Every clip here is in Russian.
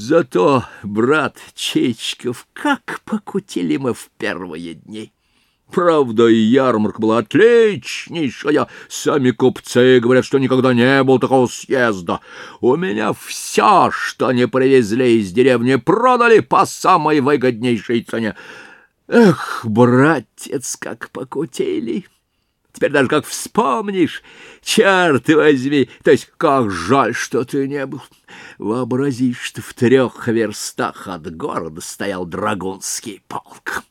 Зато, брат Чечков, как покутили мы в первые дни! Правда, и ярмарка была отличнейшая. Сами купцы говорят, что никогда не было такого съезда. У меня все, что не привезли из деревни, продали по самой выгоднейшей цене. Эх, братец, как покутили! Теперь даже как вспомнишь, черт возьми, то есть как жаль, что ты не был. Вообрази, что в трех верстах от города стоял драгунский полк.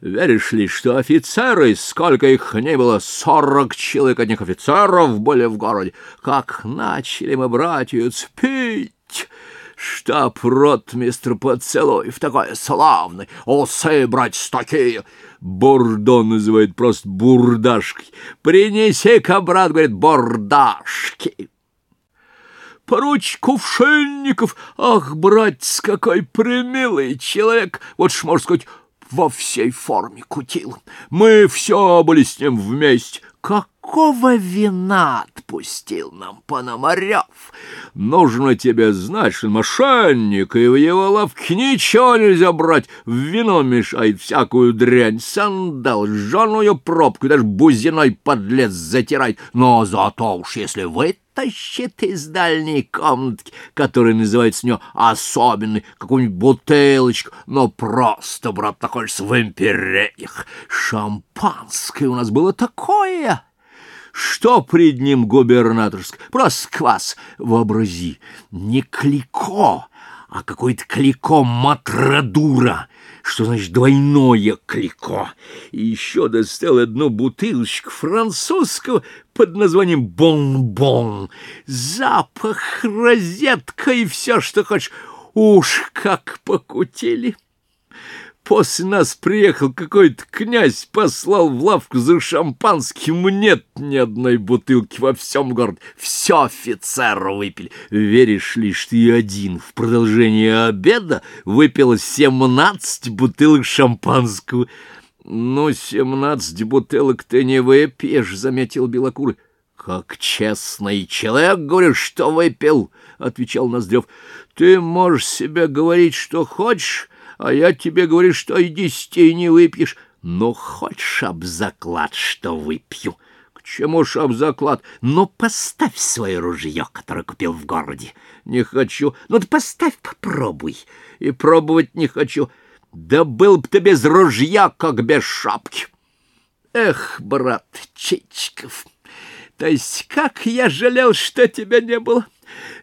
Веришь ли, что офицеры, сколько их не было, сорок человек одних офицеров были в городе, как начали мы, братьец, пить штаб-ротмистр в такой славный, усы, братец, такие. Бордо называет просто бурдашкой. Принеси-ка, брат, говорит, бордашки. Поруч Кувшинников, ах, братец, какой примилый человек, вот ж, можно сказать, во всей форме кутил. Мы все были с ним вместе. Какого вина отпустил нам Пономарев? Нужно тебе знать, что мошенник, и в его лавке ничего нельзя брать. В вино мешает всякую дрянь, сандал, жженую пробку, даже бузиной подлец затирает. Но зато уж если вы вытащит из дальней комнатки, которая называется у него особенный, какую-нибудь бутылочку, но просто, брат, находишься в империях. Шампанское у нас было такое, что пред ним губернаторск, просто квас, вообрази, не клико, а какой-то клико матрадура, что значит двойное клико. И еще достал одну бутылочку французского под названием «Бон-бон». Запах, розетка и все, что хочешь. Уж как покутили! После нас приехал какой-то князь, послал в лавку за шампанским. Нет ни одной бутылки во всем городе. Все офицеры выпили. Веришь ли, что и один в продолжении обеда выпил семнадцать бутылок шампанского? Ну, семнадцать бутылок ты не выпьешь, заметил Белокурый. «Как честный человек, говорю, что выпил», — отвечал Ноздрев. «Ты можешь себе говорить, что хочешь, а я тебе говорю, что и десяти не выпьешь. Ну, хочешь об заклад, что выпью? К чему ж об заклад? Ну, поставь свое ружье, которое купил в городе. Не хочу. Ну, ты поставь, попробуй. И пробовать не хочу. Да был б ты без ружья, как без шапки. Эх, брат Чичиков, то есть как я жалел, что тебя не было.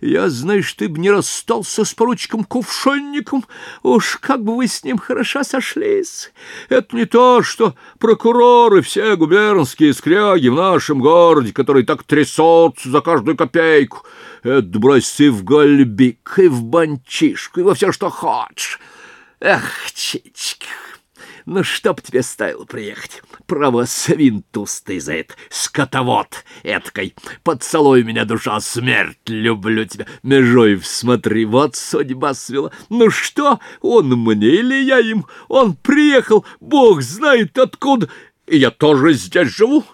Я, знаешь, ты бы не расстался с поручиком-кувшонником. Уж как бы вы с ним хорошо сошлись. Это не то, что прокуроры все губернские скряги в нашем городе, которые так трясутся за каждую копейку. Это брось ты в гольбик и в банчишку, и во все, что хочешь. Эх, чичка, ну, чтоб тебе стоило приехать. Право, свин тустый за это, скотовод эткой. Поцелуй меня, душа, смерть, люблю тебя. Межоев, смотри, вот судьба свела. Ну что, он мне или я им? Он приехал, бог знает откуда, и я тоже здесь живу.